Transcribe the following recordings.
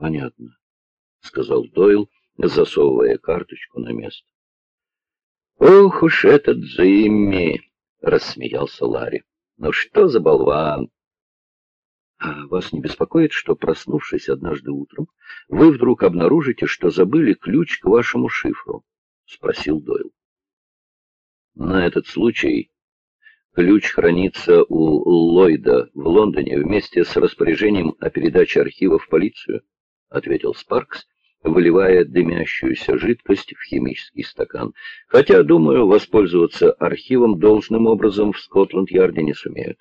Понятно, — сказал Дойл, засовывая карточку на место. «Ох уж этот Джимми!» — рассмеялся Ларри. «Ну что за болван!» «А вас не беспокоит, что, проснувшись однажды утром, вы вдруг обнаружите, что забыли ключ к вашему шифру?» — спросил Дойл. «На этот случай ключ хранится у Ллойда в Лондоне вместе с распоряжением о передаче архива в полицию», — ответил Спаркс, выливая дымящуюся жидкость в химический стакан. Хотя, думаю, воспользоваться архивом должным образом в Скотланд-Ярде не сумеют.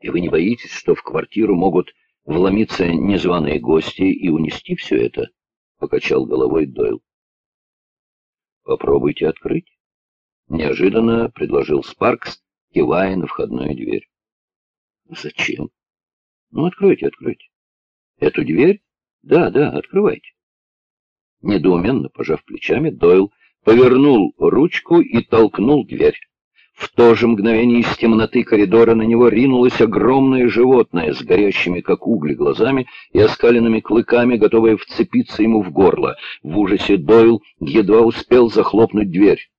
И вы не боитесь, что в квартиру могут вломиться незваные гости и унести все это? — покачал головой Дойл. — Попробуйте открыть. Неожиданно предложил Спаркс, кивая на входную дверь. — Зачем? — Ну, откройте, откройте. — Эту дверь? Да, да, открывайте. Недоуменно пожав плечами, Дойл повернул ручку и толкнул дверь. В то же мгновение из темноты коридора на него ринулось огромное животное с горящими, как угли, глазами и оскаленными клыками, готовое вцепиться ему в горло. В ужасе Дойл едва успел захлопнуть дверь.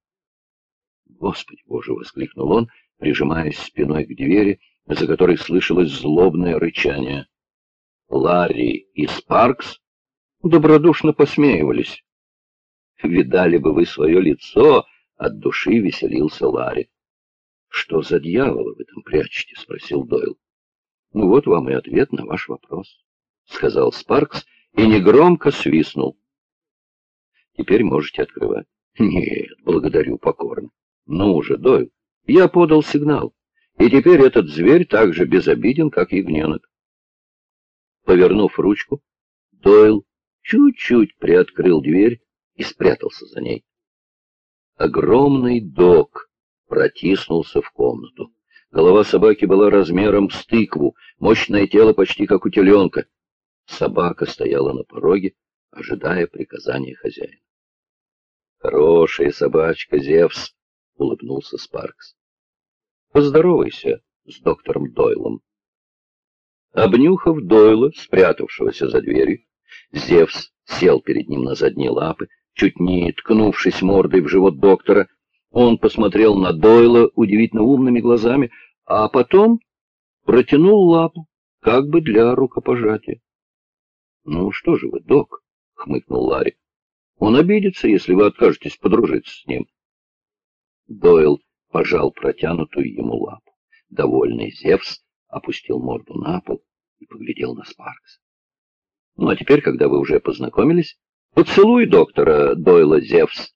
«Господи Боже!» — воскликнул он, прижимаясь спиной к двери, за которой слышалось злобное рычание. Ларри и Спаркс добродушно посмеивались. «Видали бы вы свое лицо!» — от души веселился Ларри. «Что за дьявола вы там прячете?» — спросил Дойл. «Ну вот вам и ответ на ваш вопрос», — сказал Спаркс и негромко свистнул. «Теперь можете открывать». «Нет, благодарю покорно. Ну уже, Дойл, я подал сигнал, и теперь этот зверь так же безобиден, как ягненок». Повернув ручку, Дойл чуть-чуть приоткрыл дверь и спрятался за ней. Огромный дог протиснулся в комнату. Голова собаки была размером с тыкву, мощное тело почти как у теленка. Собака стояла на пороге, ожидая приказания хозяина. «Хорошая собачка, Зевс!» — улыбнулся Спаркс. «Поздоровайся с доктором Дойлом». Обнюхав Дойла, спрятавшегося за дверью, Зевс сел перед ним на задние лапы, чуть не ткнувшись мордой в живот доктора. Он посмотрел на Дойла удивительно умными глазами, а потом протянул лапу, как бы для рукопожатия. — Ну что же вы, док, — хмыкнул Ларри. — Он обидится, если вы откажетесь подружиться с ним. Дойл пожал протянутую ему лапу. Довольный Зевс опустил морду на пол и поглядел на Спаркса. Ну, а теперь, когда вы уже познакомились, поцелуй доктора Дойла Зевс.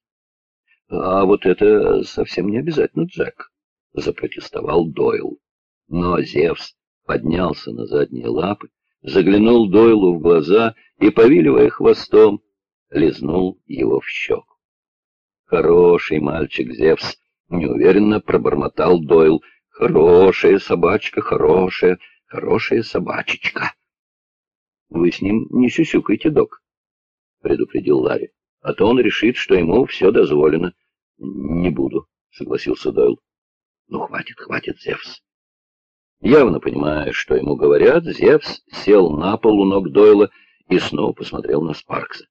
А вот это совсем не обязательно, Джек, — запротестовал Дойл. Но Зевс поднялся на задние лапы, заглянул Дойлу в глаза и, повиливая хвостом, лизнул его в щеку. «Хороший мальчик, Зевс!» — неуверенно пробормотал Дойл. «Хорошая собачка, хорошая, хорошая собачечка!» Вы с ним не сюсюкайте, док, — предупредил Ларри. А то он решит, что ему все дозволено. Не буду, — согласился Дойл. Ну, хватит, хватит, Зевс. Явно понимая, что ему говорят, Зевс сел на пол у ног Дойла и снова посмотрел на Спаркса.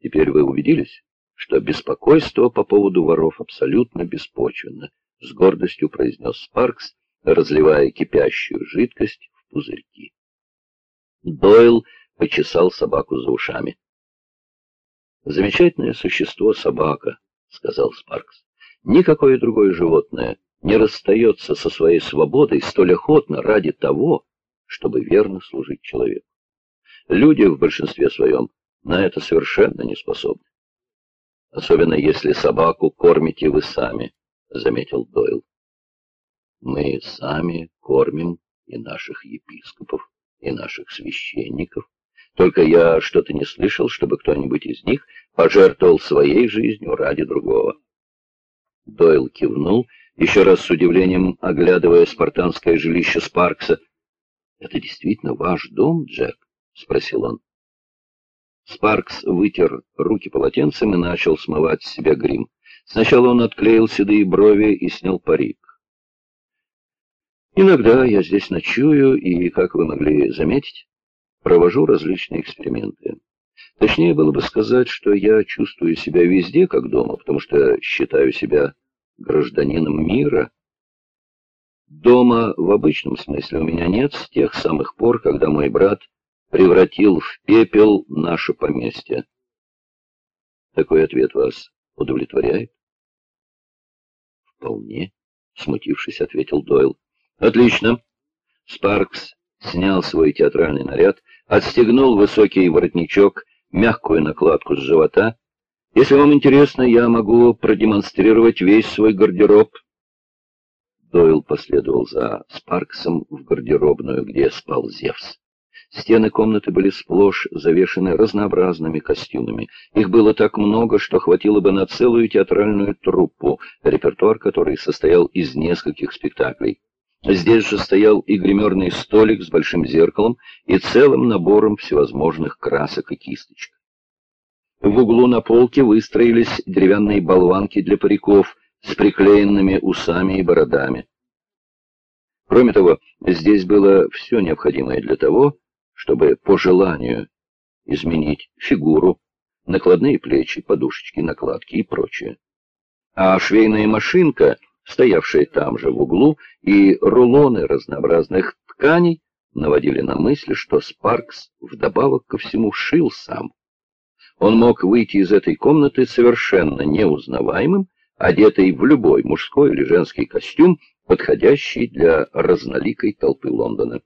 Теперь вы убедились, что беспокойство по поводу воров абсолютно беспочвенно, — с гордостью произнес Спаркс, разливая кипящую жидкость в пузырьки. Дойл почесал собаку за ушами. «Замечательное существо собака», — сказал Спаркс. «Никакое другое животное не расстается со своей свободой столь охотно ради того, чтобы верно служить человеку. Люди в большинстве своем на это совершенно не способны. Особенно если собаку кормите вы сами», — заметил Дойл. «Мы сами кормим и наших епископов», и наших священников. Только я что-то не слышал, чтобы кто-нибудь из них пожертвовал своей жизнью ради другого. Дойл кивнул, еще раз с удивлением оглядывая спартанское жилище Спаркса. — Это действительно ваш дом, Джек? — спросил он. Спаркс вытер руки полотенцем и начал смывать с себя грим. Сначала он отклеил седые брови и снял парик. Иногда я здесь ночую, и, как вы могли заметить, провожу различные эксперименты. Точнее было бы сказать, что я чувствую себя везде как дома, потому что считаю себя гражданином мира. Дома в обычном смысле у меня нет с тех самых пор, когда мой брат превратил в пепел наше поместье. Такой ответ вас удовлетворяет? Вполне, смутившись, ответил Дойл. Отлично. Спаркс снял свой театральный наряд, отстегнул высокий воротничок, мягкую накладку с живота. Если вам интересно, я могу продемонстрировать весь свой гардероб. Дойл последовал за Спарксом в гардеробную, где спал Зевс. Стены комнаты были сплошь завешены разнообразными костюмами. Их было так много, что хватило бы на целую театральную труппу, репертуар которой состоял из нескольких спектаклей. Здесь же стоял и гримерный столик с большим зеркалом и целым набором всевозможных красок и кисточек. В углу на полке выстроились деревянные болванки для париков с приклеенными усами и бородами. Кроме того, здесь было все необходимое для того, чтобы по желанию изменить фигуру, накладные плечи, подушечки, накладки и прочее. А швейная машинка — стоявшие там же в углу, и рулоны разнообразных тканей наводили на мысль, что Спаркс вдобавок ко всему шил сам. Он мог выйти из этой комнаты совершенно неузнаваемым, одетый в любой мужской или женский костюм, подходящий для разноликой толпы Лондона.